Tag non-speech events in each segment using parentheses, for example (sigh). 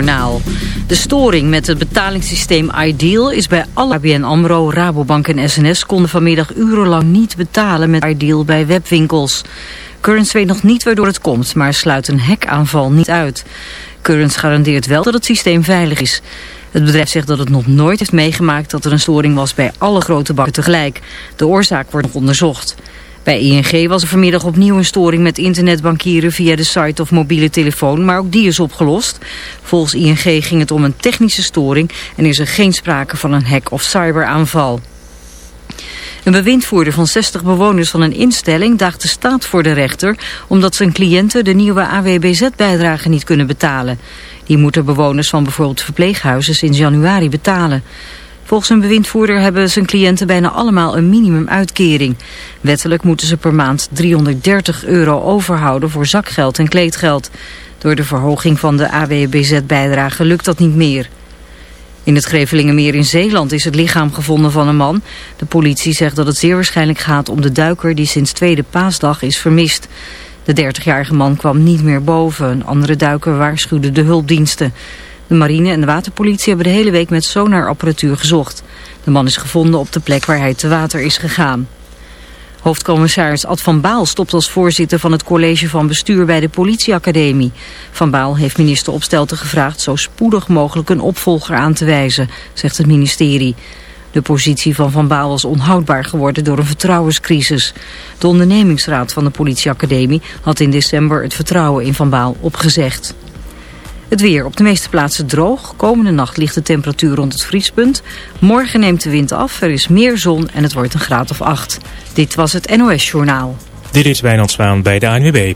De storing met het betalingssysteem Ideal is bij alle ABN AMRO, Rabobank en SNS... konden vanmiddag urenlang niet betalen met Ideal bij webwinkels. Currents weet nog niet waardoor het komt, maar sluit een hackaanval niet uit. Currents garandeert wel dat het systeem veilig is. Het bedrijf zegt dat het nog nooit heeft meegemaakt dat er een storing was bij alle grote banken tegelijk. De oorzaak wordt nog onderzocht. Bij ING was er vanmiddag opnieuw een storing met internetbankieren via de site of mobiele telefoon, maar ook die is opgelost. Volgens ING ging het om een technische storing en is er geen sprake van een hack- of cyberaanval. Een bewindvoerder van 60 bewoners van een instelling daagt de staat voor de rechter... omdat zijn cliënten de nieuwe AWBZ-bijdrage niet kunnen betalen. Die moeten bewoners van bijvoorbeeld verpleeghuizen sinds januari betalen. Volgens een bewindvoerder hebben zijn cliënten bijna allemaal een minimumuitkering. Wettelijk moeten ze per maand 330 euro overhouden voor zakgeld en kleedgeld. Door de verhoging van de AWBZ-bijdrage lukt dat niet meer. In het Grevelingenmeer in Zeeland is het lichaam gevonden van een man. De politie zegt dat het zeer waarschijnlijk gaat om de duiker die sinds tweede paasdag is vermist. De 30-jarige man kwam niet meer boven. Een andere duiker waarschuwde de hulpdiensten. De marine en de waterpolitie hebben de hele week met sonarapparatuur gezocht. De man is gevonden op de plek waar hij te water is gegaan. Hoofdcommissaris Ad van Baal stopt als voorzitter van het college van bestuur bij de politieacademie. Van Baal heeft minister Opstelten gevraagd zo spoedig mogelijk een opvolger aan te wijzen, zegt het ministerie. De positie van Van Baal was onhoudbaar geworden door een vertrouwenscrisis. De ondernemingsraad van de politieacademie had in december het vertrouwen in Van Baal opgezegd. Het weer op de meeste plaatsen droog. Komende nacht ligt de temperatuur rond het vriespunt. Morgen neemt de wind af, er is meer zon en het wordt een graad of acht. Dit was het NOS Journaal. Dit is Wijnand Zwaan bij de ANWB.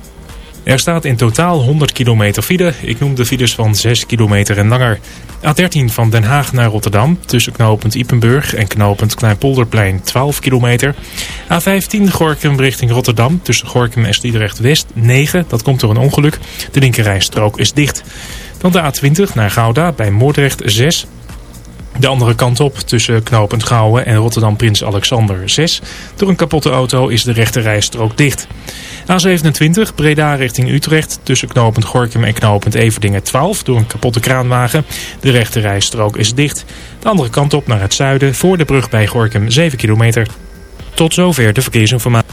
Er staat in totaal 100 kilometer file. Ik noem de files van 6 kilometer en langer. A13 van Den Haag naar Rotterdam tussen knooppunt Ipenburg en knooppunt Kleinpolderplein 12 kilometer. A15 Gorkum richting Rotterdam tussen Gorkum en Sliedrecht West 9. Dat komt door een ongeluk. De linkerrijstrook is dicht. Dan de A20 naar Gouda bij Moordrecht 6. De andere kant op tussen knooppunt Gouwen en Rotterdam Prins Alexander 6. Door een kapotte auto is de rechterrijstrook dicht. A27 Breda richting Utrecht tussen knooppunt Gorkum en knooppunt Everdingen 12 door een kapotte kraanwagen. De rechterrijstrook is dicht. De andere kant op naar het zuiden voor de brug bij Gorkum 7 kilometer. Tot zover de verkeersinformatie.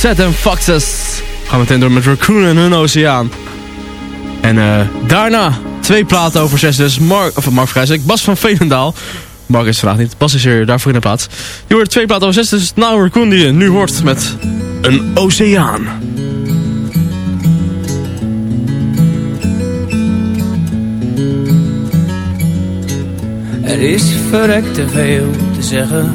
Zet Foxes. We gaan meteen door met Raccoon en hun oceaan. En eh, daarna twee platen over zes. Dus Mark, of Mark Vergrijselijk, Bas van Veenendaal. Mark is vandaag niet, Bas is er daarvoor in de plaats. Je hoort twee platen over zes, dus nou Raccoon die je nu hoort met een oceaan. Er is verrekte veel te zeggen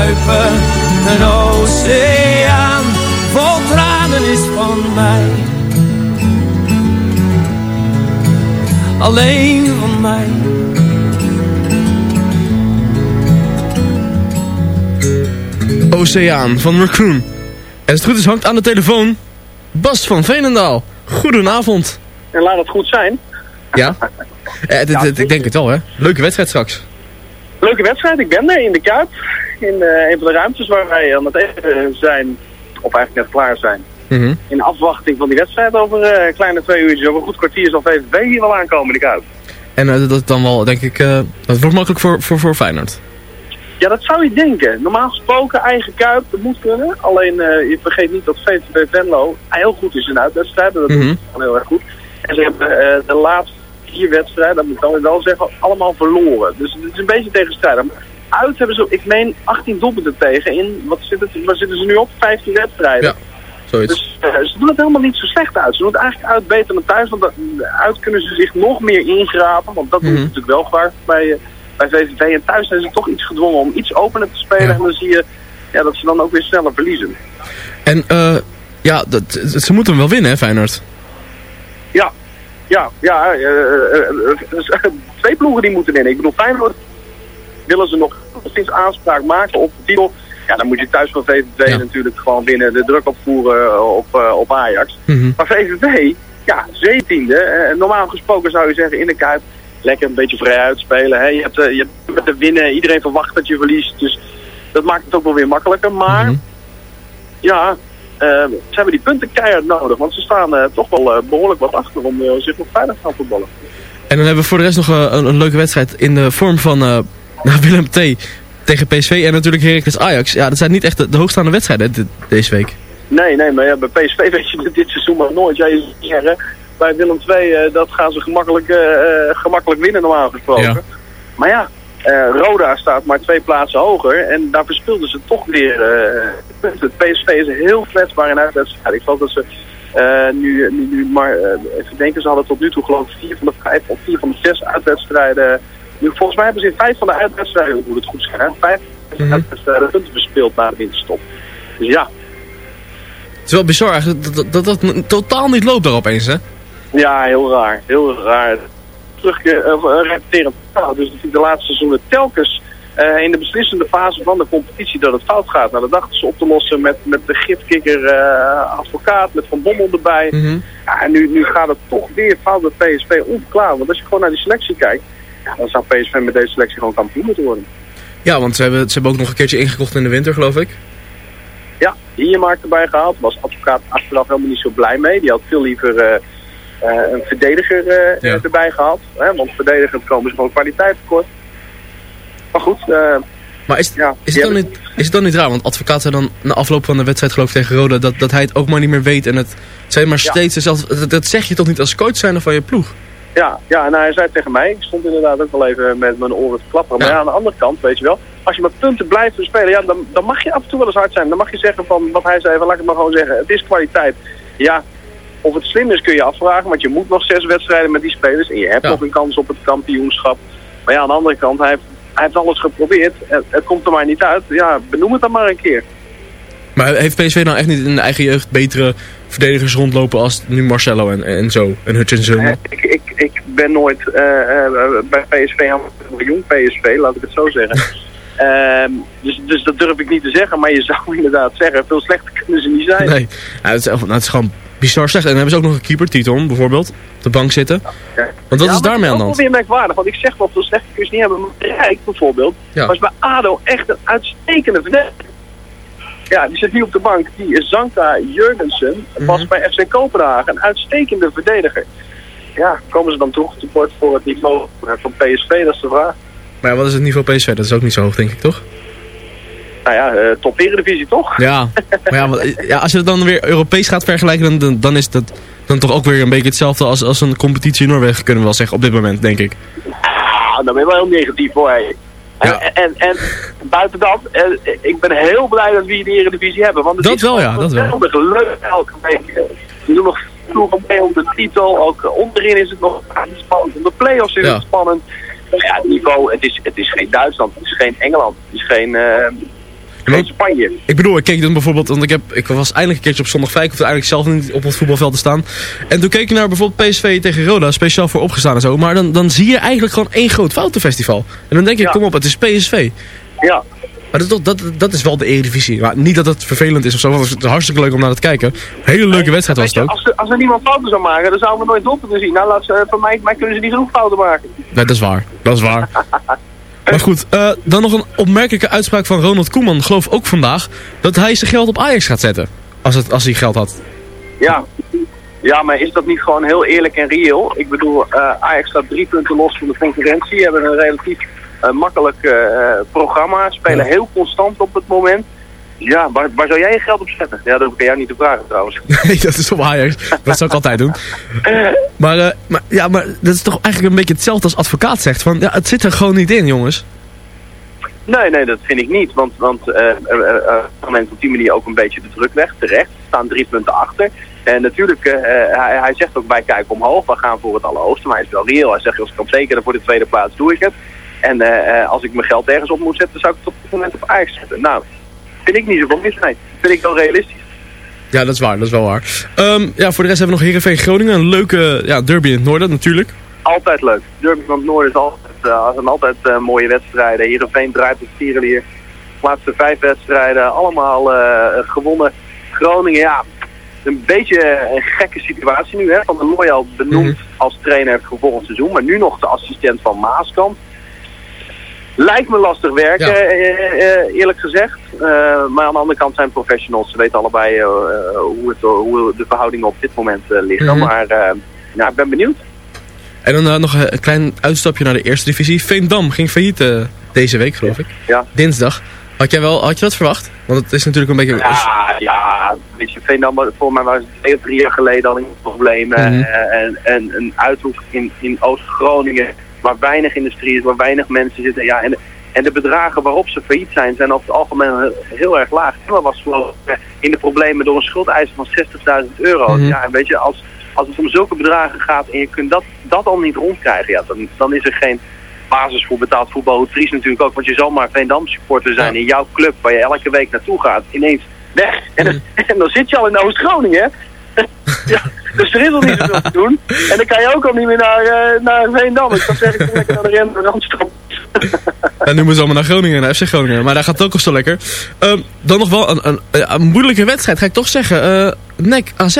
kruipen. Een oceaan vol tranen is van mij. Alleen van mij. Oceaan van Raccoon. En als het goed is hangt aan de telefoon Bas van Veenendaal. Goedenavond. En laat het goed zijn. Ja? (laughs) Eh, dit- dit- ik denk het wel hè. Leuke wedstrijd straks. Leuke wedstrijd, ik ben er in de Kuip. In eh, een van de ruimtes waar wij aan het eten zijn, of eigenlijk net klaar zijn. Mhm. In afwachting van die wedstrijd over eh, een kleine twee uurtjes, over een goed kwartier zal hier wel aankomen de Kuip. En eh, dat is dan wel, denk ik, dat wordt makkelijk voor, voor, voor Feyenoord. Ja, dat zou je denken. Normaal gesproken eigen Kuip, dat moet kunnen. Alleen je vergeet niet dat VVV Venlo heel goed is in uitwedstrijden. Dat Mhm. is gewoon heel erg goed. En ze hebben de laatste vier wedstrijden, dat moet ik dan wel zeggen, allemaal verloren. Dus het is een beetje tegenstrijdig. Maar Uit hebben ze, ik meen, 18 doelpunten tegen in, wat zit het, waar zitten ze nu op? 15 wedstrijden. Ja, zoiets. Dus eh, ze doen het helemaal niet zo slecht uit. Ze doen het eigenlijk uit beter dan thuis. Want da- uit kunnen ze zich nog meer ingraven. Want dat Mhm. doen ze natuurlijk wel vaak bij, eh, bij VVV. En thuis zijn ze toch iets gedwongen om iets opener te spelen. Ja. En dan zie je ja, dat ze dan ook weer sneller verliezen. En eh, ja, dat, ze moeten hem wel winnen hè, Feyenoord. Ja, ja, ja. eh, eh, eh, eh, twee ploegen die moeten winnen. Ik bedoel, Feyenoord willen ze nog steeds aanspraak maken op de titel. Ja, dan moet je thuis van VVV Ja. natuurlijk gewoon winnen. De druk opvoeren op, eh, op Ajax. Mhm. Maar VVV, ja, 17e. eh, normaal gesproken zou je zeggen in de Kuip lekker een beetje vrij uitspelen. Hè? Je, hebt, eh, je hebt te winnen, iedereen verwacht dat je verliest. Dus dat maakt het ook wel weer makkelijker. Maar Mhm. ja, eh, ze hebben die punten keihard nodig. Want ze staan eh, toch wel eh, behoorlijk wat achter om eh, zich nog veilig te gaan voetballen. En dan hebben we voor de rest nog eh, een, een leuke wedstrijd in de vorm van (laughs) nou, Willem T. tegen PSV en natuurlijk Heracles Ajax. Ja, dat zijn niet echt de, de hoogstaande wedstrijden deze week. Nee, nee, maar ja, bij PSV (laughs) weet je dit- seizoen maar nooit. Ja, je zou zeggen, bij Willem II, eh, dat gaan ze gemakkelijk, eh, eh, gemakkelijk winnen normaal gesproken. Ja. Maar ja, Roda staat maar twee plaatsen hoger en daar verspilden ze toch weer punten. Het PSV is heel kwetsbaar in uitwedstrijden. Ik geloof dat ze nu, nu, nu maar, even denken, ze hadden tot nu toe geloof ik vier van de vijf of vier van de zes uitwedstrijden. Nu, volgens mij hebben ze in vijf van de uitwedstrijden, hoe het goed zijn, hè, vijf Mhm. uitwedstrijden punten verspeeld na de winterstop. Dus ja, Het is wel bizar eigenlijk dat dat, dat, dat totaal niet loopt daar opeens, hè? Ja, heel raar. Heel raar. Terug uh, repeterend. Nou, dus de laatste seizoenen telkens eh, in de beslissende fase van de competitie dat het fout gaat. Nou, dat dachten ze op te lossen met, met de gifkikker advocaat, met Van Bommel erbij. Mhm. Ja, en nu, nu gaat het toch weer fout met PSV onverklaarbaar. Want als je gewoon naar die selectie kijkt, ja, dan zou PSV met deze selectie gewoon kampioen moeten worden. Ja, want ze hebben, ze hebben ook nog een keertje ingekocht in de winter, geloof ik. Ja, Hiermark erbij gehaald. Was advocaat achteraf helemaal niet zo blij mee. Die had veel liever eh, eh, een verdediger eh, Ja. erbij gehaald. Hè, want verdedigend komen ze gewoon kwaliteit tekort. Maar goed, Maar is, ja. is, het dan niet, is het dan niet raar? Want advocaat zei dan na afloop van de wedstrijd geloof ik tegen Roda dat, dat hij het ook maar niet meer weet. En het zijn maar Ja. steeds. Dat, dat zeg je toch niet als coach zijn van je ploeg? Ja, ja, en hij zei tegen mij, ik stond inderdaad ook wel even met mijn oren te klapperen. Maar ja, aan de andere kant, weet je wel, als je met punten blijft spelen, ja, dan, dan mag je af en toe wel eens hard zijn. Dan mag je zeggen van, wat hij zei, van, laat ik het maar gewoon zeggen, het is kwaliteit. Ja, of het slim is kun je afvragen, want je moet nog zes wedstrijden met die spelers. En je hebt Ja. nog een kans op het kampioenschap. Maar ja, aan de andere kant, hij heeft, hij heeft alles geprobeerd. Het, het komt er maar niet uit. Ja, benoem het dan maar een keer. Maar heeft PSV nou echt niet in de eigen jeugd betere verdedigers rondlopen als nu Marcelo en, en zo? En Hutchinson? Ik, ik, ik ben nooit eh, eh, bij PSV aan jong PSV, laat ik het zo zeggen. (laughs) Ehm, dus, dus dat durf ik niet te zeggen, maar je zou (laughs) inderdaad zeggen, veel slechter kunnen ze niet zijn. Nee, ja, het, is, nou, het is gewoon bizar slecht. En dan hebben ze ook nog een keeper, Titon bijvoorbeeld, op de bank zitten. Want wat Ja, is daarmee aan de hand? is ook wel weer merkwaardig, want ik zeg wel veel slechter kun je ze niet hebben. Maar Rijk bijvoorbeeld Ja. was bij ADO echt een uitstekende verdediger. Ja, die zit nu op de bank. Die is Zanka Jurgensen was Mhm. bij FC Kopenhagen een uitstekende verdediger. Ja, komen ze dan toch tekort voor het niveau eh, van PSV? Dat is de vraag. Maar ja, wat is het niveau PSV? Dat is ook niet zo hoog, denk ik, toch? Nou ja, eh, top Eredivisie toch? Ja, maar ja, ja, als je het dan weer Europees gaat vergelijken, dan, dan, is dat dan toch ook weer een beetje hetzelfde als, als een competitie in Noorwegen, kunnen we wel zeggen, op dit moment, denk ik. Ah, dan ben je wel heel negatief hoor. Ja. En, en, en buiten dat, eh, ik ben heel blij dat we hier de Eredivisie hebben. Want het Dat is wel, ja, dat wel. leuk elke week. We doen nog vroeger mee om de titel. Ook eh, onderin is het nog spannend. Om de play-offs is Ja. het spannend. Nou ja, het niveau, het is, het is geen Duitsland, het is geen Engeland, het is geen, eh, geen Spanje. Ik bedoel, ik keek dan bijvoorbeeld, want ik, heb, ik was eindelijk een keertje op zondag 5, ik hoefde eigenlijk zelf niet op het voetbalveld te staan. En toen keek je naar bijvoorbeeld PSV tegen Roda, speciaal voor opgestaan en zo. Maar dan, dan zie je eigenlijk gewoon één groot foutenfestival. En dan denk je, Ja. kom op, het is PSV. Ja, Maar dat, is toch- dat, dat is wel de Eredivisie. Maar niet dat het vervelend is of zo, want het is hartstikke leuk om naar te kijken. Hele leuke wedstrijd was het ook. als, er, als er niemand fouten zou maken, dan zouden we nooit doelpunten zien. Nou, laat ze, van mij, mij kunnen ze niet genoeg fouten maken. Nee, dat is waar. Dat is waar. (laughs) Maar goed, eh, dan nog een opmerkelijke uitspraak van Ronald Koeman. Geloof ook vandaag dat hij zijn geld op Ajax gaat zetten. Als, het, als hij geld had. Ja. Ja, maar is dat niet gewoon heel eerlijk en reëel? Ik bedoel, eh, Ajax staat drie punten los van de concurrentie. Hebben een relatief eh, makkelijk programma. Spelen Ja. heel constant op het moment. Ja, waar, waar zou jij je geld op zetten? Ja, dat aan jou niet te vragen trouwens. (laughs) Nee, dat is op Ajax. Dat zou ik altijd doen. (laughs) Maar, eh, maar, ja, maar dat is toch eigenlijk een beetje hetzelfde als advocaat zegt. Van, ja, het zit er gewoon niet in, jongens. Nee, nee, dat vind ik niet. Want, want eh, men op die manier ook een beetje de druk legt. Terecht. Er staan drie punten achter. En natuurlijk, hij, hij zegt ook wij kijken omhoog. We gaan voor het allerhoogste. Maar hij is wel reëel. Hij zegt als ik op zeker voor de tweede plaats doe ik het. En als ik mijn geld ergens op moet zetten, zou ik het op dit moment op Ajax zetten. Nou, vind ik niet zoveel mis mee. Vind ik wel realistisch. Ja, dat is waar. Dat is wel waar. Ehm, ja, voor de rest hebben we nog Heerenveen Groningen. Een leuke ja, derby in het noorden natuurlijk. Altijd leuk. Derby van het Noorden is altijd, eh, zijn altijd eh, mooie wedstrijden. Heerenveen draait op Tierenlier. De laatste vijf wedstrijden, allemaal eh, gewonnen. Groningen, ja, een beetje een gekke situatie nu. Hè? Van der Looy al benoemd als trainer het volgend seizoen. Maar nu nog de assistent van Maaskant. Lijkt me lastig werken, Ja. eh, eh, eerlijk gezegd. Eh, maar aan de andere kant zijn professionals. Ze weten allebei hoe, het, hoe de verhoudingen op dit moment liggen. Mhm. Maar eh, ja, ik ben benieuwd. En dan nog een klein uitstapje naar de eerste divisie. Veendam ging failliet deze week, geloof ik. Ja. Dinsdag. Had, jij wel, had je dat verwacht? Want het is natuurlijk een beetje... Ja, ja, weet je, Veendam, voor mij was het twee of drie jaar geleden al een probleem. eh, Mhm. en, en een uithoek in, in Oost-Groningen, waar weinig industrie is, waar weinig mensen zitten. Ja, en, en de bedragen waarop ze failliet zijn, zijn over het algemeen heel, erg laag. Emma was eh, in de problemen door een schuldeisen van 60.000 euro. Mhm. Ja, en weet je, als, als het om zulke bedragen gaat en je kunt dat, dat al niet rondkrijgen, ja, dan, dan is er geen basis voor betaald voetbal. Triest natuurlijk ook, want je zal maar Veendam supporter zijn in jouw club waar je elke week naartoe gaat. Ineens weg. En, dan- (laughs) en dan zit je al in Oost-Groningen, (laughs) ja, (laughs) dus er is al niet zoveel te doen. En dan kan je ook al niet meer naar, eh, naar Veendam. Ik zou zeggen, ik lekker naar de Randstad. (laughs) En nu moeten ze allemaal naar Groningen, naar FC Groningen. Maar daar gaat het ook al zo lekker. Ehm, dan nog wel een, een, een moeilijke wedstrijd, ga ik toch zeggen. Eh NEC AZ.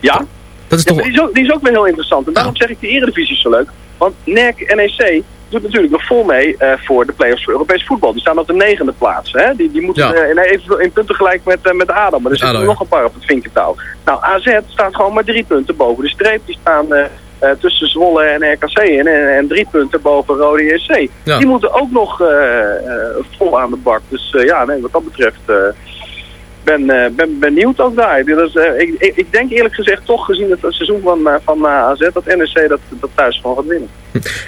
Ja, Dat is Ja, toch... die, is ook, die is ook weer heel interessant. En daarom zeg ik de Eredivisie is zo leuk. Want NEC, NEC doet natuurlijk nog vol mee eh, voor de play-offs voor Europees voetbal. Die staan op de negende plaats. Hè? Die, die moeten Ja. eh, in, even in punten gelijk met, eh, met ADO. Maar er zitten nog een paar op het vinkertouw. Nou, AZ staat gewoon maar drie punten boven de streep. Die staan eh, eh, tussen Zwolle en RKC en, en, en drie punten boven Rode JC. Ja. Die moeten ook nog eh, eh, vol aan de bak. Dus eh, ja, nee, wat dat betreft... ben, eh, ben benieuwd ook daar. Eh, ik, ik, ik denk eerlijk gezegd toch gezien het seizoen van, eh, van AZ dat NEC dat, dat thuis gewoon gaat winnen.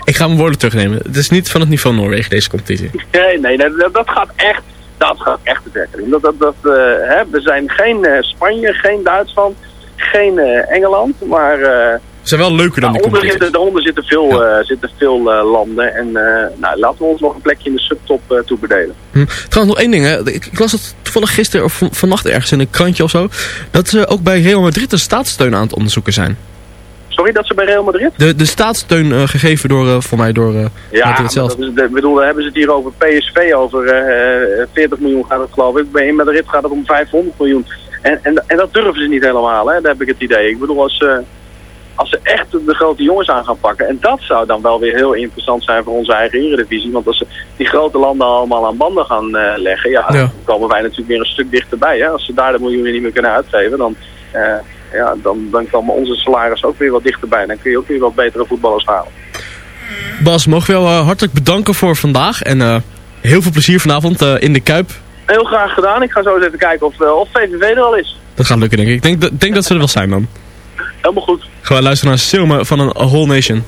Ik ga mijn woorden terugnemen. Het is niet van het niveau Noorwegen, deze competitie. (laughs) Nee, nee, nee dat, dat gaat echt, dat gaat echt ver. Karim. Dat, dat, dat, hè, we zijn geen Spanje, geen Duitsland, geen Engeland, maar... zijn wel leuker dan die Daaronder competitie. zitten, daaronder zitten veel, eh, zitten veel eh, landen. En eh, nou, laten we ons nog een plekje in de subtop toebedelen. Hm. Trouwens, nog één ding. Hè. Ik, ik las het toevallig gisteren of van, vannacht ergens in een krantje of zo. Dat ze ook bij Real Madrid een staatssteun aan het onderzoeken zijn. Sorry dat ze bij Real Madrid? De, de staatssteun gegeven door, voor mij door Ja, Madrid zelf. dat de- ik bedoel, hebben ze het hier over PSV, over eh, 40 miljoen gaat het geloof ik. Bij Madrid gaat het om 500 miljoen. En, en, en dat durven ze niet helemaal, hè? daar heb ik het idee. Ik bedoel, als, als ze echt de grote jongens aan gaan pakken. En dat zou dan wel weer heel interessant zijn voor onze eigen eredivisie. Want als ze die grote landen allemaal aan banden gaan eh, leggen, ja, Ja. dan komen wij natuurlijk weer een stuk dichterbij. Hè? Als ze daar de miljoenen niet meer kunnen uitgeven, dan, eh, ja, dan, dan komen onze salaris ook weer wat dichterbij. Dan kun je ook weer wat betere voetballers halen. Bas, mogen we jou eh, hartelijk bedanken voor vandaag. En heel veel plezier vanavond in de Kuip. Heel graag gedaan. Ik ga zo eens even kijken of, of VVV er al is. Dat gaat lukken, denk ik. Ik denk, dat- denk dat ze er wel zijn dan. Helemaal goed. Gaan luisteren naar Silma van een Whole Nation.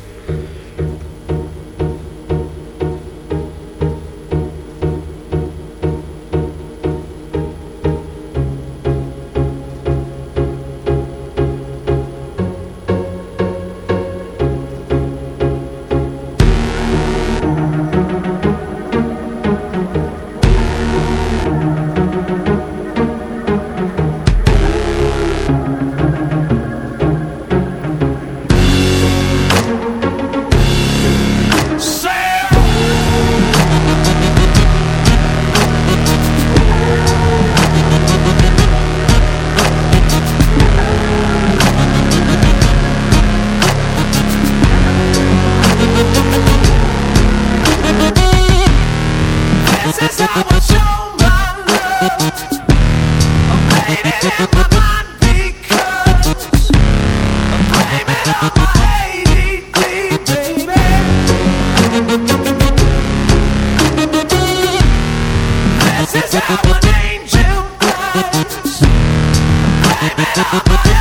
Yeah.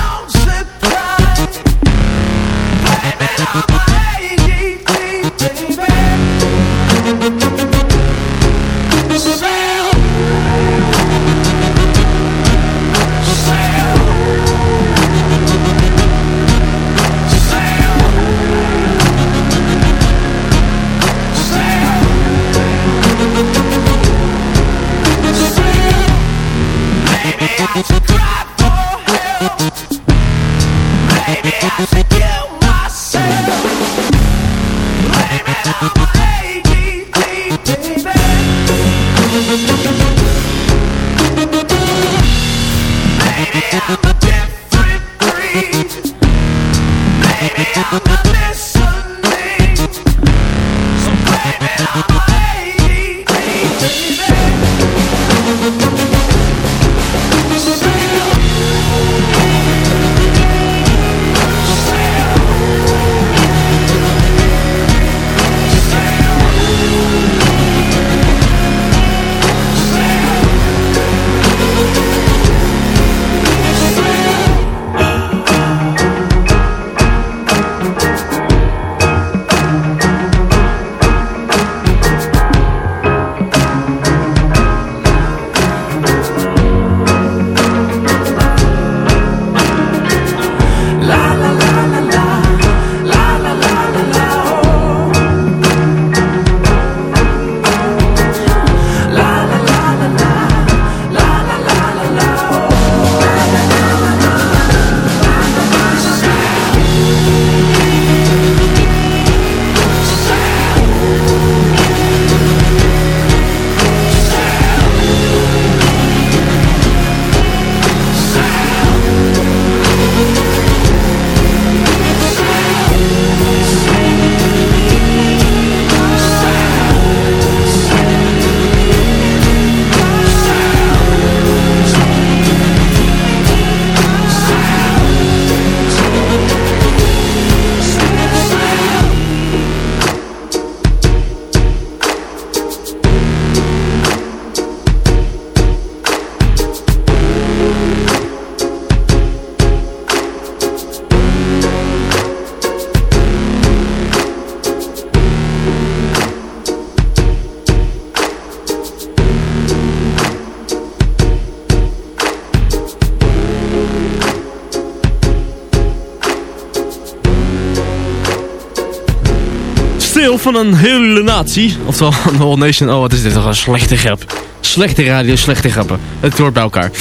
Van een hele natie. Oftewel, (laughs) een whole nation. Oh, wat is dit toch een slechte grap. Slechte radio, slechte grappen. Het hoort bij elkaar.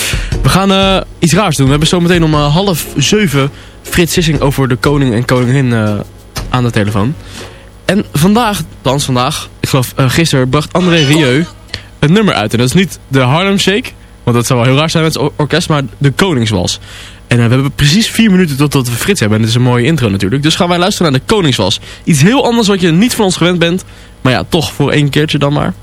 We gaan eh, iets raars doen. We hebben zometeen om eh, half zeven Frits Sissing over de koning en koningin eh, aan de telefoon. En vandaag, althans vandaag, ik geloof uh, gisteren, bracht André Rieu een nummer uit. En dat is niet de Harlem Shake, want dat zou wel heel raar zijn met het orkest, maar de Koningswals. En uh, we hebben precies vier minuten totdat we Frits hebben. En dit is een mooie intro natuurlijk. Dus gaan wij luisteren naar de Koningswals. Iets heel anders wat je niet van ons gewend bent. Maar ja, toch voor één keertje dan maar.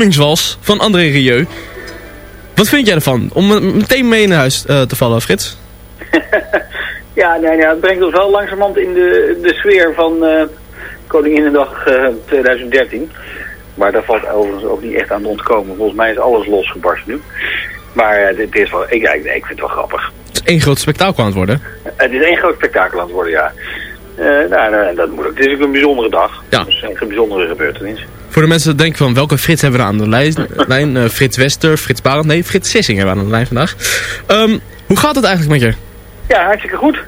Koningswals van André Rieu. Wat vind jij ervan? Om meteen mee naar huis uh, te vallen, Frits? (laughs) Ja, nee, nee, het brengt ons wel langzamerhand in de, de sfeer van eh Koninginnedag eh, 2013. Maar daar valt overigens ook niet echt aan te ontkomen. Volgens mij is alles losgebarsten nu. Maar eh, dit is wel, ik, ik, vind het wel grappig. Het is één groot spektakel aan het worden. Het is één groot spektakel aan het worden, ja. Eh, nou, nou, dat moet ook. Het is ook een bijzondere dag. Ja. Dus een bijzondere gebeurtenis. Voor de mensen die denken van welke Frits hebben we aan de lijn? (laughs) lijn eh, Frits Wester, Frits Barend. Nee, Frits Sissing hebben we aan de lijn vandaag. Ehm, hoe gaat het eigenlijk met je? Ja, hartstikke goed.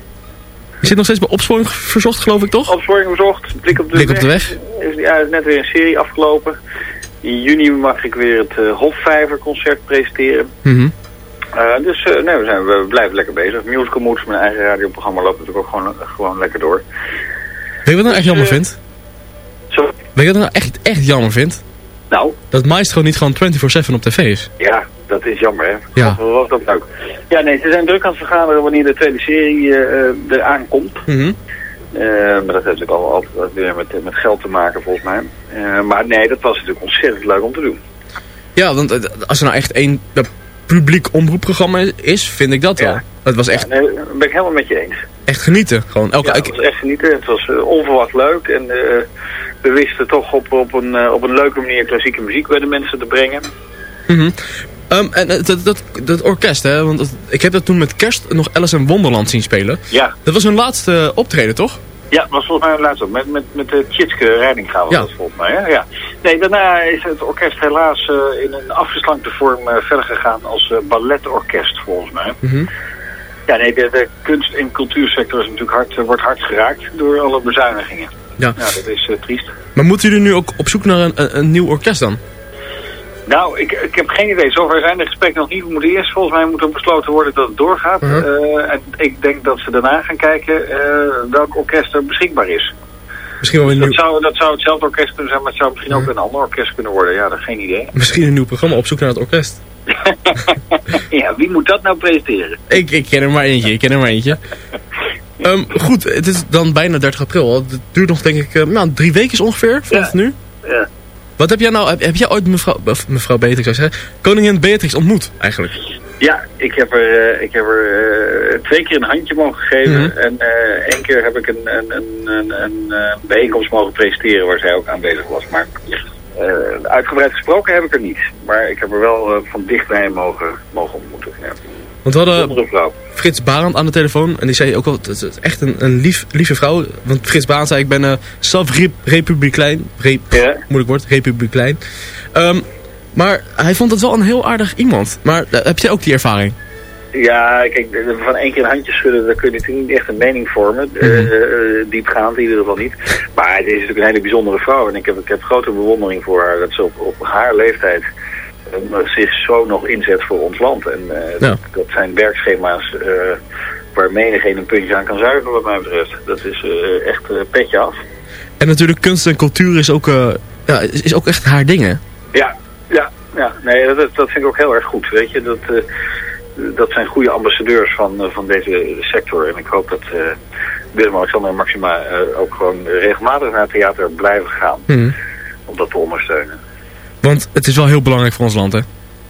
Je zit nog steeds bij opsporing verzocht, geloof ik, toch? Opsporing verzocht, blik op de Blik op de weg. Is, ja, is net weer een serie afgelopen. In juni mag ik weer het uh, Hofvijver concert presenteren. Mhm. Eh, dus nee, we, zijn, we blijven lekker bezig. Musical Moods, mijn eigen radioprogramma, loopt natuurlijk ook gewoon, gewoon lekker door. Weet je wat ik nou echt jammer vind? Zo, Weet je wat ik nou echt, echt jammer vind? nou, Dat Maestro niet gewoon 24-7 op tv is. ja, dat is jammer, hè. Ja. Wat dat leuk. Ja, nee, ze zijn druk aan het vergaderen wanneer de tweede serie eh, eraan komt. Eh, maar dat heeft natuurlijk al, altijd weer met, met geld te maken, volgens mij. Maar nee, dat was natuurlijk ontzettend leuk om te doen. Ja, want als er nou echt één publiek omroepprogramma is, vind ik dat wel. Het was echt, Ja, nee, dat ben ik helemaal met je eens. echt genieten. Gewoon elke, Ja, het was echt genieten. Het was onverwacht leuk. En we wisten toch op, op, een, eh, op een leuke manier klassieke muziek bij de mensen te brengen. Mhm. Ehm, en eh, dat, dat, dat orkest, hè, want dat- ik heb dat toen met kerst nog Alice in Wonderland zien spelen. Ja. Dat was hun laatste optreden, toch? Ja, dat was volgens mij laatst ook. Met, met, met de Tjitske Reidinga was Ja. dat volgens mij. Hè? Ja. Nee, daarna is het orkest helaas eh, in een afgeslankte vorm eh, verder gegaan als eh, balletorkest volgens mij. Mhm. Ja, nee, de, de kunst- en cultuursector is natuurlijk hard, eh, wordt hard geraakt door alle bezuinigingen. Ja. Ja, dat is eh, triest. Maar moeten jullie nu ook op zoek naar een, een, nieuw orkest dan? Nou, ik, ik heb geen idee. Zover zijn de gesprekken nog niet. We moeten eerst volgens mij moet er besloten worden dat het doorgaat. Mhm. Eh, en ik denk dat ze daarna gaan kijken eh, welk orkest er beschikbaar is. Misschien wel een Dat nieuw, zou, dat zou hetzelfde orkest kunnen zijn, maar het zou misschien ook een ander orkest kunnen worden. Ja, dat geen idee. (laughs) misschien een nieuw programma op zoek naar het orkest. (laughs) ja, wie moet dat nou presenteren? Ik, ik ken er maar eentje, ik ken er maar eentje. (laughs) Ehm, goed, het is dan bijna 30 april. Het duurt nog denk ik eh, nou, drie weken ongeveer vanaf nu. Ja. Wat heb jij nou, heb, heb jij ooit mevrouw, mevrouw Beatrix zeggen, koningin Beatrix ontmoet eigenlijk? Ja, ik heb er, eh, ik heb er eh, twee keer een handje mogen geven. Mhm. En eh, één keer heb ik een, een, een, een, een bijeenkomst mogen presenteren waar zij ook aanwezig was. Maar uitgebreid gesproken heb ik er niet. Maar ik heb er wel van dichtbij mogen, mogen ontmoeten. Ja. Want we hadden vrouw. Frits Barend aan de telefoon en die zei ook al, het is echt een, een lief, lieve vrouw. Want Frits Barend zei, ik ben eh zelf rep- republikein, Re- Ja. moeilijk woord, republikein. Ehm, maar hij vond het wel een heel aardig iemand. Maar eh, heb jij ook die ervaring? Ja, kijk, van één keer een handje schudden, daar kun je natuurlijk niet echt een mening vormen. Eh, eh, diepgaand in ieder geval niet. Maar het is natuurlijk een hele bijzondere vrouw. En ik heb, ik heb grote bewondering voor haar. Dat ze op, op haar leeftijd zich zo nog inzet voor ons land. En eh, Ja. dat, zijn werkschema's eh, waar menigeen een puntje aan kan zuigen wat mij betreft. Dat is eh, echt eh, petje af. En natuurlijk kunst en cultuur is ook, eh, ja, is, ook echt haar ding, hè? Ja, ja, ja. Nee, dat, dat vind ik ook heel erg goed. Weet je, dat, eh, dat zijn goede ambassadeurs van, eh, van deze sector. En ik hoop dat eh Willem-Alexander en Maxima eh, ook gewoon regelmatig naar het theater blijven gaan. Mhm. Om dat te ondersteunen. Want het is wel heel belangrijk voor ons land, hè?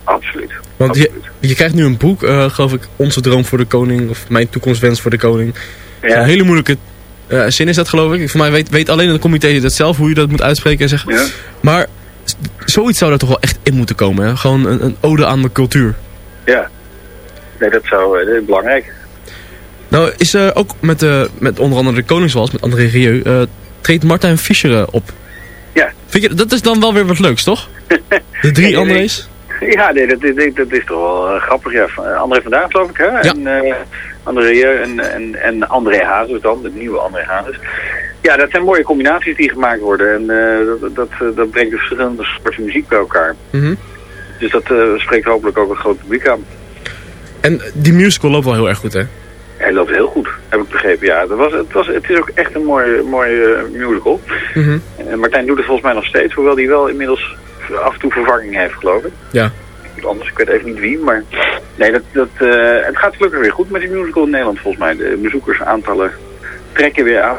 Absoluut. Want je, je krijgt nu een boek, eh, geloof ik, Onze Droom voor de Koning, of Mijn Toekomstwens voor de Koning. Ja. Een hele moeilijke eh, zin is dat, geloof ik. Voor mij weet, weet alleen het comité dat zelf hoe je dat moet uitspreken en zeggen. Ja. Maar zoiets zou er toch wel echt in moeten komen, hè? Gewoon een, een ode aan de cultuur. Ja. Nee, dat zou eh, dat is belangrijk. Nou, is eh, ook met, met onder andere de Koningswals, met André Rieu, treedt Martijn Fischer op. Ja. Vind je, dat is dan wel weer wat leuks, toch? De drie (laughs) Nee, nee, André's? Ja, nee, dat, dat, dat is toch wel eh, grappig. Ja. Van- André vandaag geloof ik, hè? En, eh, André en, en, en André Hazes dan, de nieuwe André Hazes. Ja, dat zijn mooie combinaties die gemaakt worden. En eh, dat, dat, eh, dat brengt dus verschillende soorten muziek bij elkaar. Mhm. Dus dat eh, spreekt hopelijk ook een groot publiek aan. En die musical loopt wel heel erg goed, hè? Hij loopt heel goed, heb ik begrepen. Ja, dat was, het, was, het is ook echt een mooie, mooie eh, musical. En Martijn doet het volgens mij nog steeds, hoewel hij wel inmiddels af en toe vervanging heeft, geloof ik. Ja. Anders, ik weet even niet wie, maar... Nee, dat, dat, eh, het gaat gelukkig weer goed met die musical in Nederland, volgens mij. De bezoekersaantallen trekken weer aan.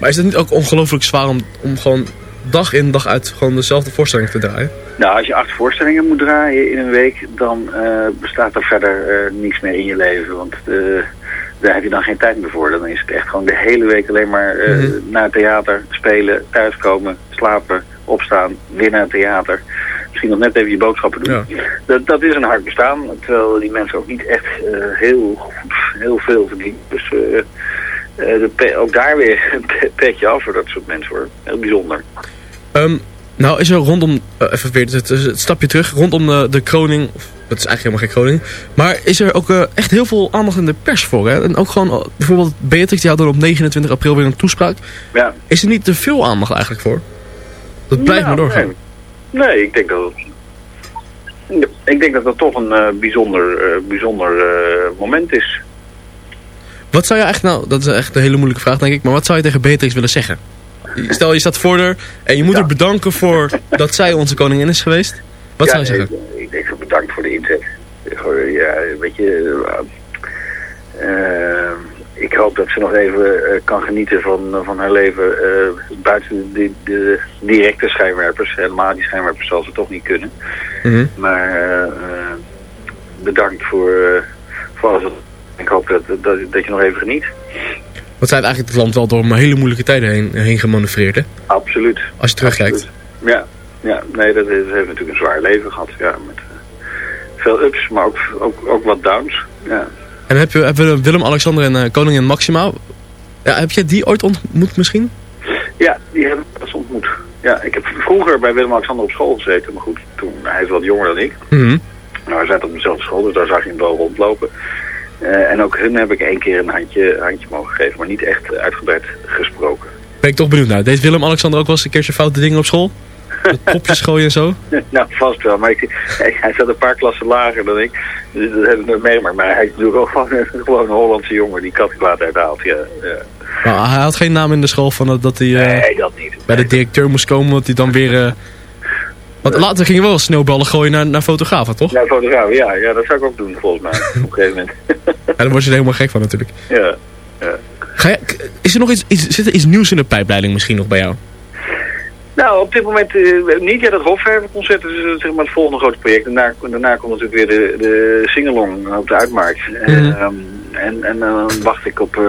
Maar is het niet ook ongelooflijk zwaar om, om gewoon dag in dag uit gewoon dezelfde voorstelling te draaien? Nou, als je acht voorstellingen moet draaien in een week, dan eh, bestaat er verder eh, niets meer in je leven. Want de, daar heb je dan geen tijd meer voor. Dan is het echt gewoon de hele week alleen maar eh, Mhm. naar het theater, spelen, thuiskomen, slapen, opstaan, weer naar het theater. Misschien nog net even je boodschappen doen. Dat, dat is een hard bestaan, terwijl die mensen ook niet echt eh, heel, heel veel verdienen. Dus eh, eh, de ook daar weer (laughs) een pe- petje af voor dat soort mensen hoor. Heel bijzonder. Ehm, nou is er rondom, eh, even weer het, stapje terug, rondom de, de kroning, of, dat is eigenlijk helemaal geen kroning, maar is er ook eh, echt heel veel aandacht in de pers voor. Hè? En ook gewoon, eh, bijvoorbeeld Beatrix, die had dan op 29 april weer een toespraak. Ja. Is er niet te veel aandacht eigenlijk voor? Dat blijft Nou, maar doorgaan. Nee. nee, ik denk dat het, ik denk dat dat toch een eh, bijzonder, eh, bijzonder eh, moment is. Wat zou je eigenlijk nou, dat is echt een hele moeilijke vraag denk ik, maar wat zou je tegen Beatrix willen zeggen? Stel je staat voor haar en je moet haar bedanken voor dat zij onze koningin is geweest. Wat ja, zou je zeggen? Ik, ik denk bedankt voor de inzet. Ja, weet je, eh, eh, ik hoop dat ze nog even eh, kan genieten van, van haar leven buiten de, de directe schijnwerpers. Helemaal die schijnwerpers zal ze toch niet kunnen. Mhm. Maar bedankt voor, voor alles. Ik hoop dat, dat, dat je nog even geniet. Want zij heeft eigenlijk het land wel door hele moeilijke tijden heen, heen gemanoeuvreerd hè? Absoluut. Als je terugkijkt. Ja, ja nee, dat, is- heeft natuurlijk een zwaar leven gehad. Ja, met eh, veel ups, maar ook, ook, ook wat downs. Ja. En heb je, hebben we Willem-Alexander en eh, koningin Maxima, ja, heb je die ooit ontmoet misschien? ja, die hebben we eens ontmoet. Ja, ik heb vroeger bij Willem-Alexander op school gezeten. Maar goed, toen, hij is wat jonger dan ik. Mhm. Nou, we zaten op dezelfde school, dus daar zag je hem wel rondlopen. Eh, en ook hun heb ik één keer een handje, handje mogen geven, maar niet echt uitgebreid gesproken. Ben ik toch benieuwd naar. Deed Willem-Alexander ook wel eens een keertje foute dingen op school? Met (laughs) popjes gooien en zo? (laughs) nou, vast wel. Maar ik, hij, zat een paar klassen lager dan ik. Dus dat heb ik nooit meegemaakt. Maar hij is natuurlijk ook gewoon, een- gewoon een Hollandse jongen die kattenkwaad uithaalt. Ja, ja. Maar hij had geen naam in de school van dat- dat hij eh, Nee, dat niet. bij de directeur moest komen. Want hij dan weer... eh, Want later ging je wel sneeuwballen gooien naar, naar fotografen, toch? Nou, fotograaf, ja, ja, dat zou ik ook doen volgens mij. (laughs) op een gegeven moment. Ja, daar word je er helemaal gek van natuurlijk. ja, ja. Ga je, k- is er nog iets, iets, zit er iets nieuws in de pijpleiding misschien nog bij jou? Nou, op dit moment eh, niet. Ja, dat Hofvervenconcert is eh, zeg maar het volgende grote project. Daarna, daarna komt natuurlijk weer de, de singalong op de uitmarkt. En, Mhm. ehm, en, en dan wacht ik op eh,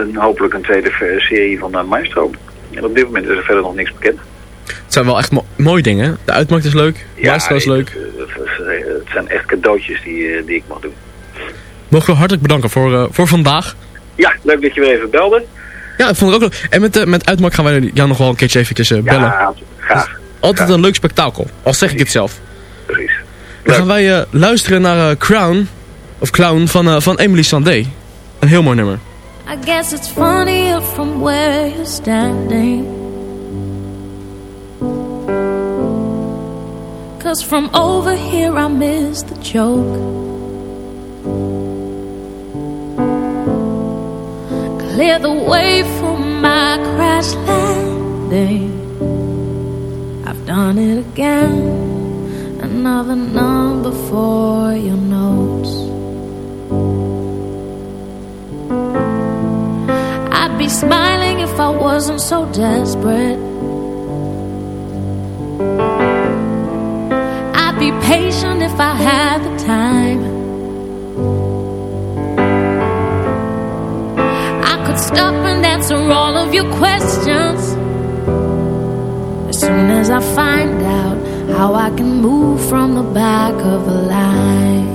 een, hopelijk een tweede serie van uh, Maestro. En op dit moment is er verder nog niks bekend. Het zijn wel echt mo- mooie dingen. De uitmarkt is leuk. Maestro is nee, leuk. Het, zijn echt cadeautjes die, eh, die ik mag doen. Mogen we hartelijk bedanken voor, eh, voor vandaag. Ja, leuk dat je weer even belde. Ja, ik vond het ook leuk. En met, eh, met uitmarkt gaan wij jou nog wel een keertje eventjes bellen. Ja, graag. Altijd een leuk spektakel. Al zeg ik het zelf. Precies. Dan gaan wij luisteren naar Crown. Of Clown van, van Emily Sandé. Een heel mooi nummer. I guess it's funnier from where you're standing. Cause from over here I miss the joke. Clear the way for my crash landing. I've done it again. Another number for your notes. I'd be smiling if I wasn't so desperate. Patient if I had the time. I could stop and answer all of your questions. As soon as I find out how I can move from the back of the line,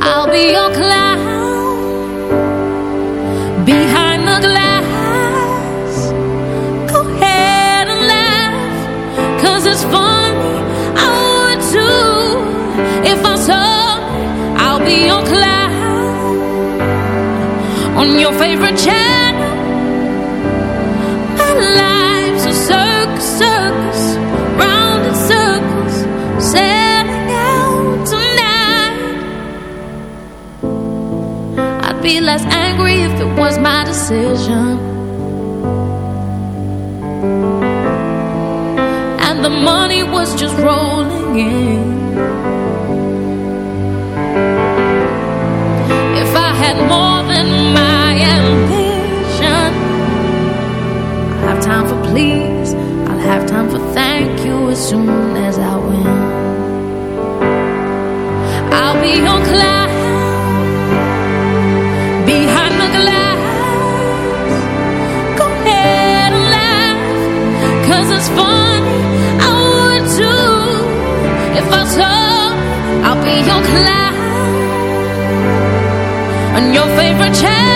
I'll be your clown behind your favorite channel. My life's a circus, circus, round in circles, setting out tonight. I'd be less angry if it was my decision. And the money was just rolling in. as soon as I win. I'll be on cloud Behind the glass. Go ahead and laugh Cause it's funny I would too. If I saw. I'll be your clown On your favorite chair.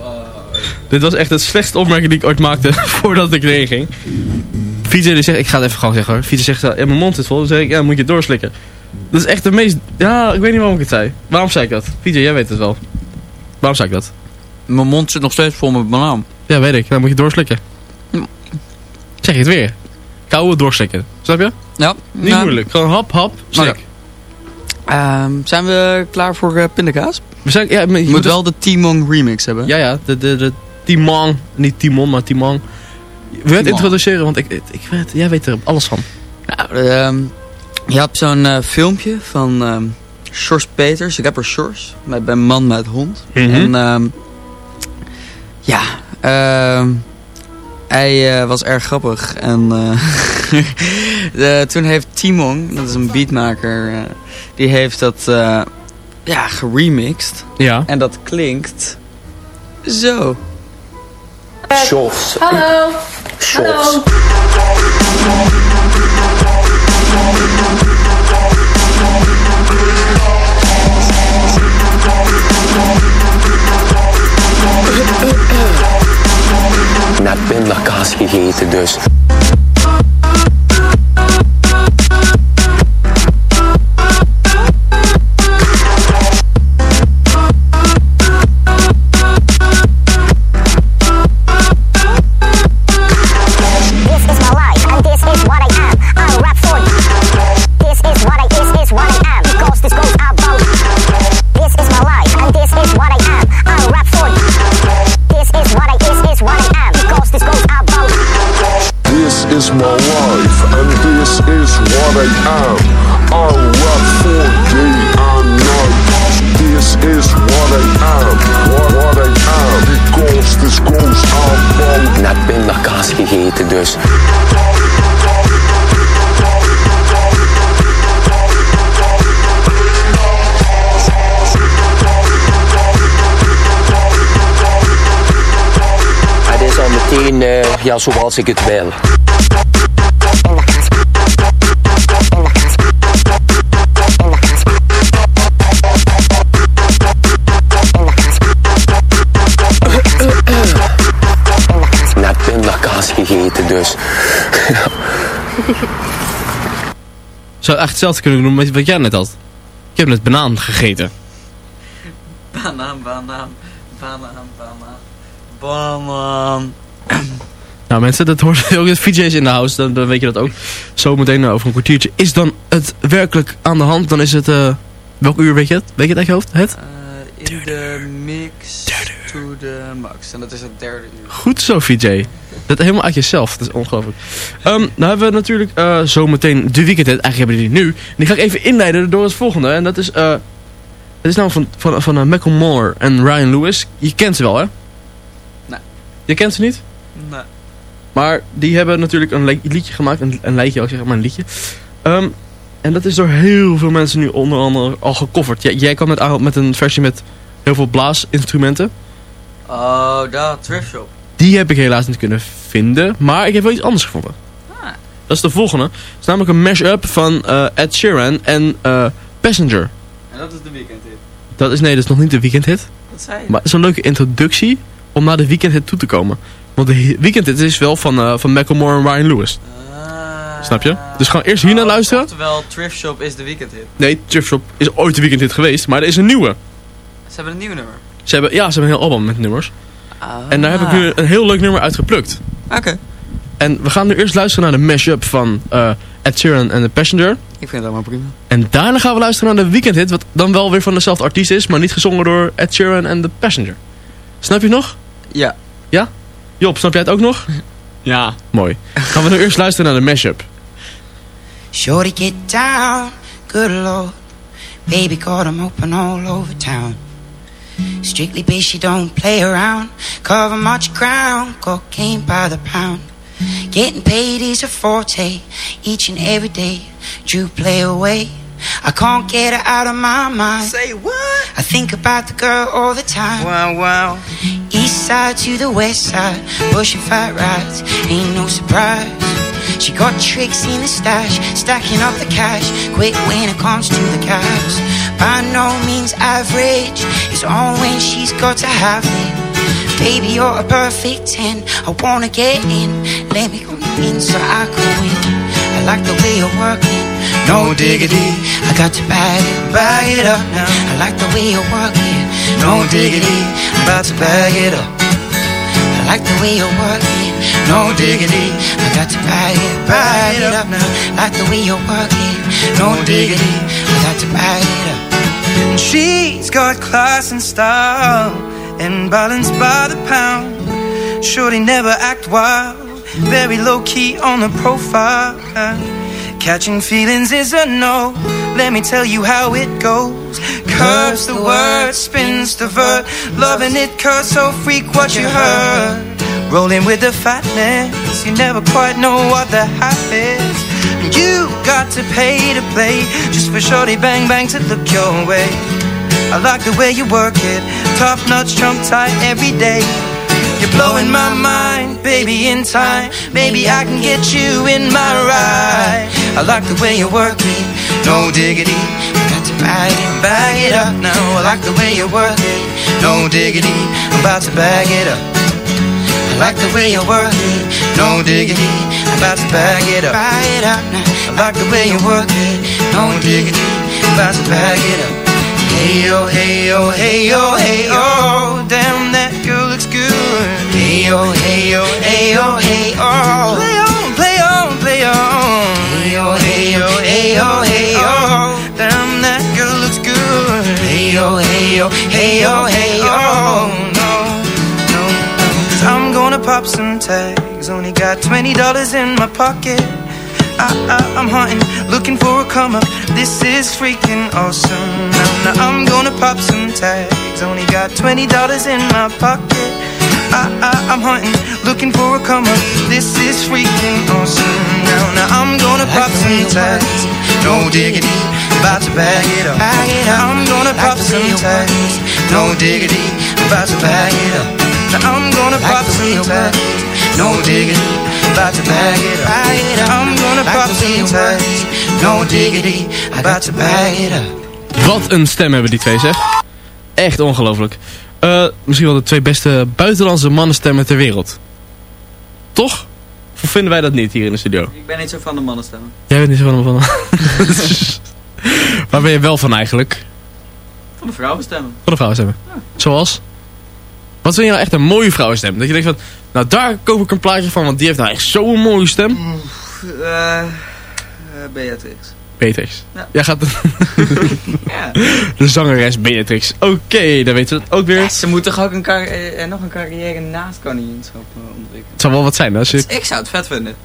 Dit was echt het slechtste opmerking die ik ooit maakte (laughs) voordat ik erin ging. Fietser die zegt, ik ga het even gewoon zeggen hoor. Fietser zegt, ja, mijn mond zit vol. Dan zeg ik, ja, moet je doorslikken. Dat is echt de meest, ja, ik weet niet waarom ik het zei. Waarom zei ik dat? Fietser, jij weet het wel. Waarom zei ik dat? Mijn mond zit nog steeds vol met banaan. Ja, weet ik. Dan moet je doorslikken. Zeg je het weer. Kouwen doorslikken. Snap je? Ja. Niet nou, moeilijk. Gewoon hap, hap, slik. Ehm, zijn we klaar voor eh, pindakaas? We zijn, ja, maar je moet wel de Timon remix hebben. Ja, ja. De, de, de Timon. Niet Timon, maar Timon. Wil je het introduceren? Want ik, ik, ik weet, jij weet er alles van. Nou, je hebt zo'n eh, filmpje van ehm Sjors Peters, rapper Sjors, met bij Man met Hond. Mhm. En ehm, ja, hij eh, was erg grappig. En eh, (laughs) eh, toen heeft Timon, dat is een beatmaker, die heeft dat ja, geremixed. Ja. En dat klinkt zo. Sjors. Hallo. Sjors. Net pindakaas gegeten dus. Ja, zoals ik het wil. Net pindakaas gegeten dus. (laughs) Zou echt hetzelfde kunnen doen met wat jij net had. Ik heb net banaan gegeten. Banaan, banaan, banaan, banaan, banaan. Nou mensen, dat hoort ook het VJ's in de house. Dan, dan weet je dat ook. Zometeen over een kwartiertje. Is dan het werkelijk aan de hand? Dan is het... eh welk uur weet je het? Weet je het uit je hoofd? Het? Eh, in de mix to the max. En dat is het derde uur. Goed zo VJ. Dat helemaal uit jezelf. Dat is ongelooflijk. Ehm nou hebben we natuurlijk eh zometeen de weekendheid. Eigenlijk hebben we die nu. En die ga ik even inleiden door het volgende. En dat is... eh het is nou van, van, van uh, Michael Moore en Ryan Lewis. Je kent ze wel hè? Nee. Je kent ze niet? Nee. Maar die hebben natuurlijk een liedje gemaakt. Een, een lijstje, ook zeg maar een liedje. Ehm, en dat is door heel veel mensen nu onder andere al gecoverd. Jij, jij kwam net aan met een versie met heel veel blaasinstrumenten. Oh, dat, thrift shop. Die heb ik helaas niet kunnen vinden. Maar ik heb wel iets anders gevonden. Ah. Dat is de volgende. Het is namelijk een mash-up van eh, Ed Sheeran en eh, Passenger. En dat is de weekendhit. Dat is, nee, dat is nog niet de weekendhit. Dat zei je. Maar het is een leuke introductie om naar de weekendhit toe te komen. Want de hi- weekendhit is wel van, eh van Macklemore en Ryan Lewis. Snap je? Dus gewoon eerst hier naar luisteren. Terwijl Thrift Shop is de weekendhit. Nee, Thrift Shop is ooit de weekendhit geweest, maar er is een nieuwe. Ze hebben een nieuw nummer. Ze hebben, ja, ze hebben een heel album met nummers. En daar heb ik nu een heel leuk nummer uitgeplukt. Oké. En we gaan nu eerst luisteren naar de mashup van eh Ed Sheeran en The Passenger. Ik vind het allemaal prima. En daarna gaan we luisteren naar de weekendhit, wat dan wel weer van dezelfde artiest is, maar niet gezongen door Ed Sheeran en The Passenger. Snap je het nog? Ja. Ja? Job, snap jij het ook nog? Ja. Mooi. Gaan we nu eerst luisteren naar de mashup. Shorty get down, good lord. Baby got 'em open all over town. Strictly bitch, she don't play around. Cover much ground, cocaine by the pound. Getting paid is a forte, each and every day. Drew play away. I can't get her out of my mind. Say what? I think about the girl all the time. Wow, wow. East side to the west side, pushing fat rides, ain't no surprise. She got tricks in the stash, stacking up the cash, quick when it comes to the cash. By no means average, it's on when she's got to have it. Baby, you're a perfect 10. I wanna get in, let me go in so I can win. I like the way you're working, no diggity. I got to bag it, bag it up now. I like the way you're working, no diggity. I'm about to bag it up. I like the way you're working, no diggity. I got to bag it, bag it up now. I Like the way you're working, no diggity. I got to bag it up. And she's got class and style and balance by the pound. Shorty never act wild, very low key on the profile. Catching feelings is a no. Let me tell you how it goes. Curves the word, spins the verb. Loving it, cause so freak what you heard. Rolling with the fatness, you never quite know what the half is. You got to pay to play just for shorty bang bang to look your way. I like the way you work it, top notch, trump tight every day. Blowing my mind, baby, in time. Maybe I can get you in my ride. I like the way you work it, no diggity. You got to bag it, bag it up now. I like the way you work it, no diggity. I'm about to bag it up. I like the way you work it, no diggity. I'm about to bag it up. Now. I like the way you work it, no diggity. I'm about to bag it up. Hey yo, hey yo, hey yo, hey yo, damn that looks good. Hey yo, hey yo, hey yo, hey yo, play on, play on, play on. Hey yo, hey yo, hey yo, hey yo, damn that girl looks good. Hey yo, hey yo, hey yo, hey yo, no, no, no, I'm gonna pop some tags. Only got twenty dollars in my pocket. I, I'm hunting, looking for a come up. This is freaking awesome. Now, now I'm gonna pop some tags. Only got twenty dollars in my pocket. I, I, I'm hunting, looking for a come up. This is freaking awesome. Now, now I'm gonna pop some tags. No diggity, about to bag it up. Bag it up. I'm gonna pop some tags. No diggity, about to bag it up. Now I'm gonna pop some tags. No diggity, about to bag it up. Bag it up. I'm gonna pop some tags. No diggity, about to bag it up. Wat een stem hebben die twee, zeg. Echt ongelooflijk. Eh, misschien wel de twee beste buitenlandse mannenstemmen ter wereld. Toch? Of vinden wij dat niet hier in de studio? Ik ben niet zo van de mannenstemmen. Jij bent niet zo van... van (laughs) Waar ben je wel van eigenlijk? Van de vrouwenstemmen. Van de vrouwenstemmen. Zoals? Wat vind je nou echt een mooie vrouwenstem? Dat je denkt van, nou daar koop ik een plaatje van, want die heeft nou echt zo'n mooie stem. Eh, Beatrix. Beatrix. Ja. Jij gaat... (laughs) Ja. De zangeres Beatrix. Oké, dan weten we dat ook weer. Ze moet toch ook een eh, nog een carrière naast koninginschap eh, ontwikkelen. Het zou wel wat zijn, hè? Als je Ik zou het vet vinden.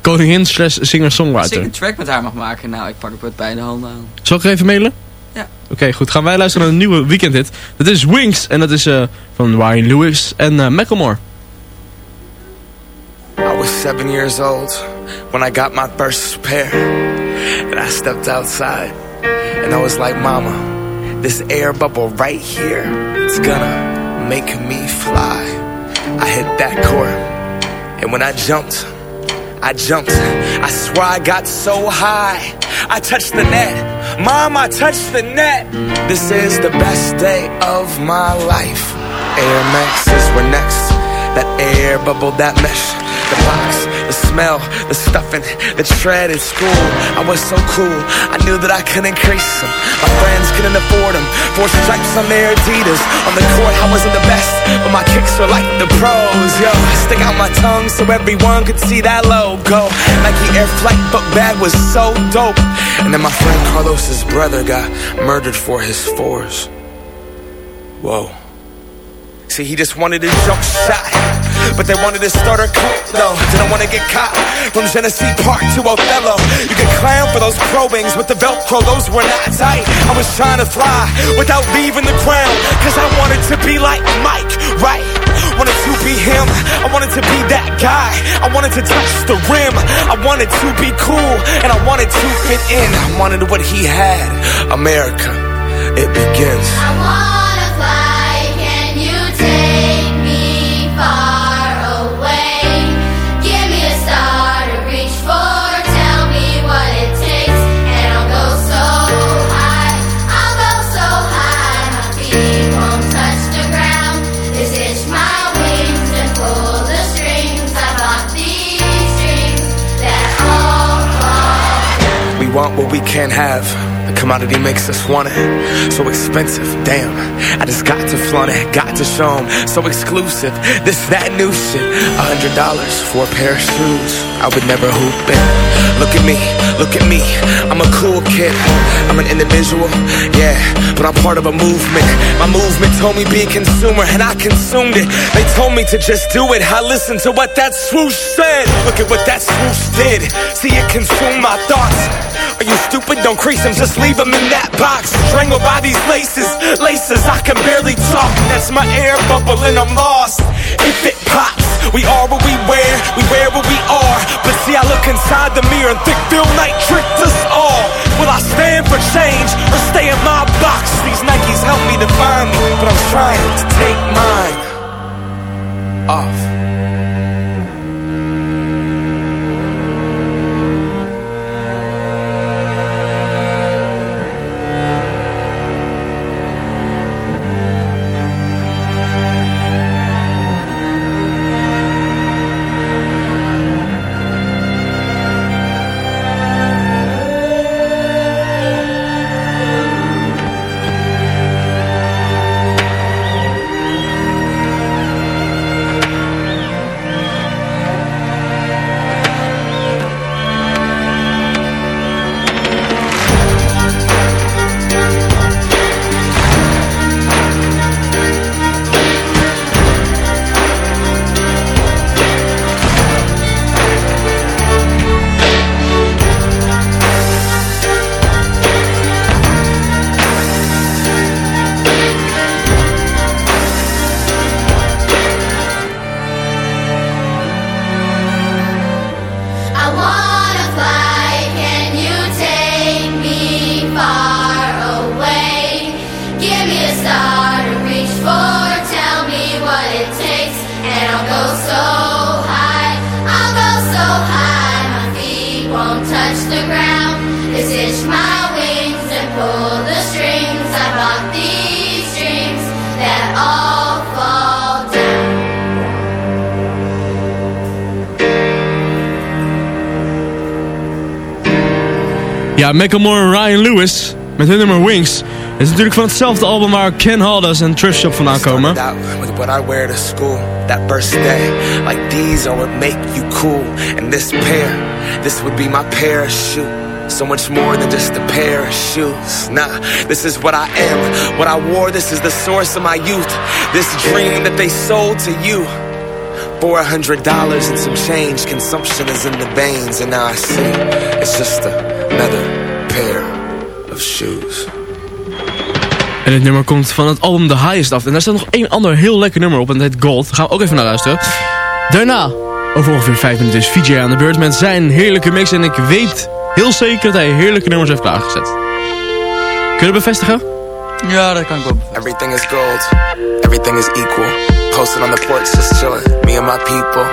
koningin slash Als ik singer-songwriter. een track met haar mag maken, nou, ik pak het met beide handen aan. Zal ik er even mailen? Ja. Oké, goed. Gaan wij luisteren naar een nieuwe weekendhit. Dat is Wings. En dat is eh, van Ryan Lewis en eh Macklemore. I was seven years old when I got my first pair. And I stepped outside and I was like, Mama, this air bubble right here, it's gonna make me fly. I hit that court and when I jumped, I jumped. I swear I got so high. I touched the net. Mom, I touched the net. This is the best day of my life. Air Maxes were next. That air bubble, that mesh. The box, the smell, the stuffing, the tread at school. I was so cool, I knew that I couldn't crease them. My friends couldn't afford them. Four stripes on their Adidas. On the court, I wasn't the best, but my kicks were like the pros. Yo, I stick out my tongue so everyone could see that logo. Nike Air Flight book bag was so dope. And then my friend Carlos's brother got murdered for his fours. Whoa. See, he just wanted a jump shot. But they wanted to start a cult, though. Didn't want to get caught. From Genesee Park to Othello. You can clown for those probings with the Velcro, those were not tight. I was trying to fly without leaving the ground. Cause I wanted to be like Mike, right? Wanted to be him. I wanted to be that guy. I wanted to touch the rim. I wanted to be cool. And I wanted to fit in. I wanted what he had. America, it begins. Want what we can't have. Commodity makes us want it. So expensive, damn. I just got to flaunt it, got to show 'em. So exclusive, this, that new shit. A hundred dollars for a pair of shoes. I would never hoop it. Look at me, look at me. I'm a cool kid. I'm an individual, yeah. But I'm part of a movement. My movement told me be a consumer, and I consumed it. They told me to just do it. I listened to what that swoosh said. Look at what that swoosh did. See it consume my thoughts. Are you stupid? Don't crease them, just leave them in that box. Strangled by these laces, laces, I can barely talk. That's my air bubble and I'm lost. If it pops, we are what we wear, we wear what we are. But see, I look inside the mirror and think Phil Knight tricked us all. Will I stand for change or stay in my box? These Nikes help me define me, but I'm trying to take mine off. Ja, Macklemore en Ryan Lewis met hun nummer Wings. Het is natuurlijk van hetzelfde album waar Ken Halders en Thrift Shop vandaan komen. With what I wear to school. That first day, like these are what make you cool. And this pair, this would be my parachute. So much more than just a pair of shoes. Nah, this is what I am. What I wore, this is the source of my youth. This dream that they sold to you. For a hundred dollars and some change, consumption is in the veins. And now I see it's just another of shoes. En dit nummer komt van het album The Highest af. En daar staat nog één ander heel lekker nummer op. En dat heet Gold. Daar gaan we ook even naar luisteren. Daarna, over ongeveer vijf minuten, is VJ aan de beurt met zijn heerlijke mix. En ik weet heel zeker dat hij heerlijke nummers heeft klaargezet. Kun je dat bevestigen? Ja, dat kan ik wel. Everything is gold, everything is equal. Posted on the porch, just chilling. Me and my people.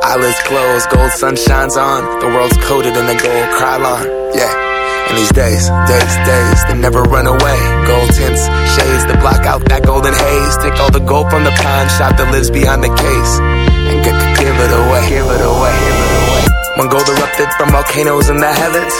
Eyelids closed, gold sun shines on. The world's coated in a gold Krylon. Yeah. And these days, days, days, they never run away. Gold tints, shades that block out that golden haze. Take all the gold from the pawn shop that lives behind the case. And g- g- give it away, give it away, give it away. When gold erupted from volcanoes in the heavens.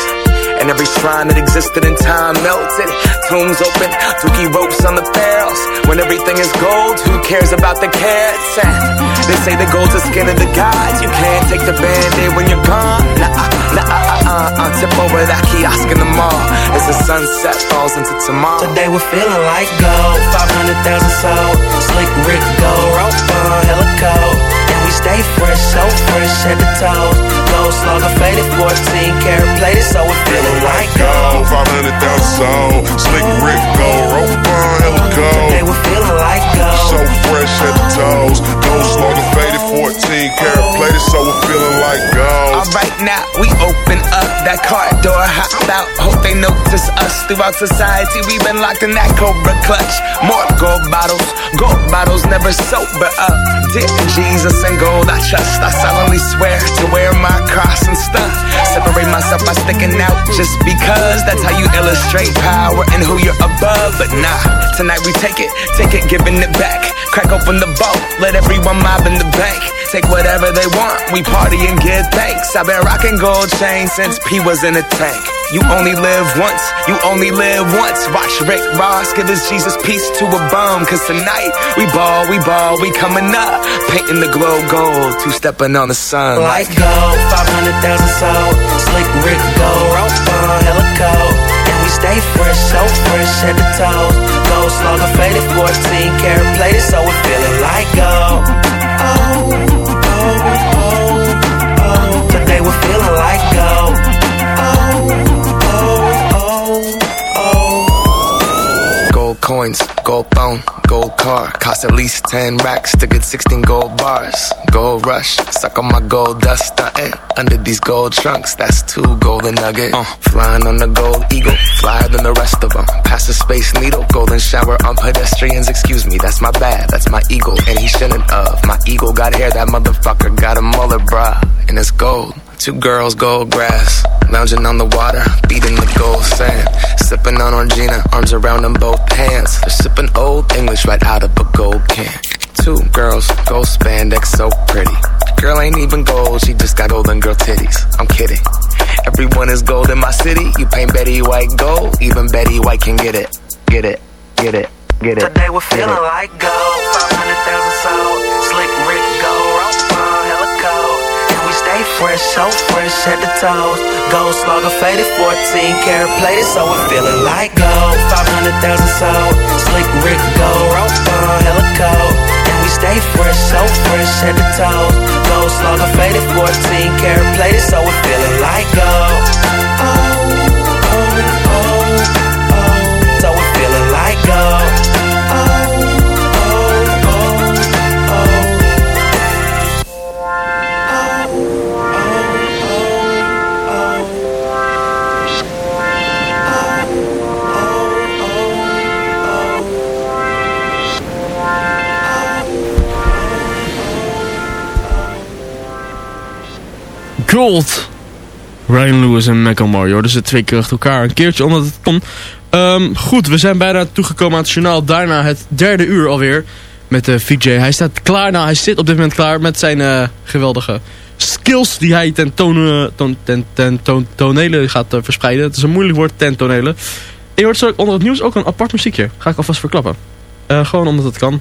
And every shrine that existed in time melted. Tombs open, dookie ropes on the barrels. When everything is gold, who cares about the? And they say the gold's the skin of the gods. You can't take the band-aid when you're gone. Nah, nah, uh, uh, uh, tip over that kiosk in the mall. As the sunset falls into tomorrow. Today we're feeling like gold, 500,000 sold. Slick Rick gold, rope on, hella cold. And we stay fresh, so fresh at the toes. Gold slugger faded, 14 karat plated, so gold. 500,000 sold. Slick Rick gold, rope on, hella gold. Today we're feeling like gold. So fresh at the toes. Gold slugger faded, 14 karat plated, so we're feeling like gold. Alright now, we open that car door, hop out. Hope they notice us throughout society. We've been locked in that Cobra clutch. More gold bottles, gold bottles never sober up. Dear Jesus and gold, I trust. I solemnly swear to wear my cross and stuff. Separate myself by sticking out just because that's how you illustrate power and who you're above. But nah, tonight we take it, take it, giving it back. Crack open the vault, let everyone mob in the bank. Take whatever they want, we party and give thanks. I've been rocking gold chains since P was in a tank. You only live once, you only live once. Watch Rick Ross give his Jesus peace to a bum. Cause tonight we ball, we ball, we coming up. Painting the globe gold, two stepping on the sun. Like gold, 500,000 sold. Slick Rick gold, rope on, hella we stay fresh, so fresh at the toes. Gold slugger faded, 14 karat plated, so we're feeling like gold. Oh, oh, oh, oh. Today we're feeling like gold. Coins, gold phone, gold car. Cost at least 10 racks to get 16 gold bars. Gold rush, suck on my gold dust stunting. Under these gold trunks, that's two golden nuggets. Uh, flying on the gold eagle, flyer than the rest of them. Pass the space needle, golden shower on pedestrians. Excuse me, that's my bad, that's my eagle. And he shouldn't of. My eagle got hair, that motherfucker got a mullet, bruh. And it's gold. Two girls, gold grass, lounging on the water, beating the gold sand, sipping on Gina, arms around them both hands. They're sipping old English right out of a gold can. Two girls, gold spandex, so pretty. Girl ain't even gold, she just got golden girl titties. I'm kidding. Everyone is gold in my city. You paint Betty White gold, even Betty White can get it, get it, get it, get it. Today we're feeling like gold. 500,000 sold. Slick Rick fresh, so fresh at the toes. Gold slugger faded, 14 karat plated, so we're feeling like gold. 500,000 sold. Slick Rick gold. Rope on, hella cold. And we stay fresh, so fresh at the toes. Gold slugger faded, 14 karat plated, so we're feeling like gold. Oh, oh, oh. Gold. Ryan Lewis en Macklemore. hoor. Dus het twee keer achter elkaar. Een keertje omdat het kon. Ehm, goed, we zijn bijna toegekomen aan het journaal. Daarna het derde uur alweer. Met de VJ. Hij staat klaar. Nou, hij zit op dit moment klaar met zijn eh, geweldige skills die hij toon, ten, ten tonelen gaat eh, verspreiden. Het is een moeilijk woord, ten tonelen. En je hoort zo onder het nieuws ook een apart muziekje. Ga ik alvast verklappen. Eh, gewoon omdat het kan.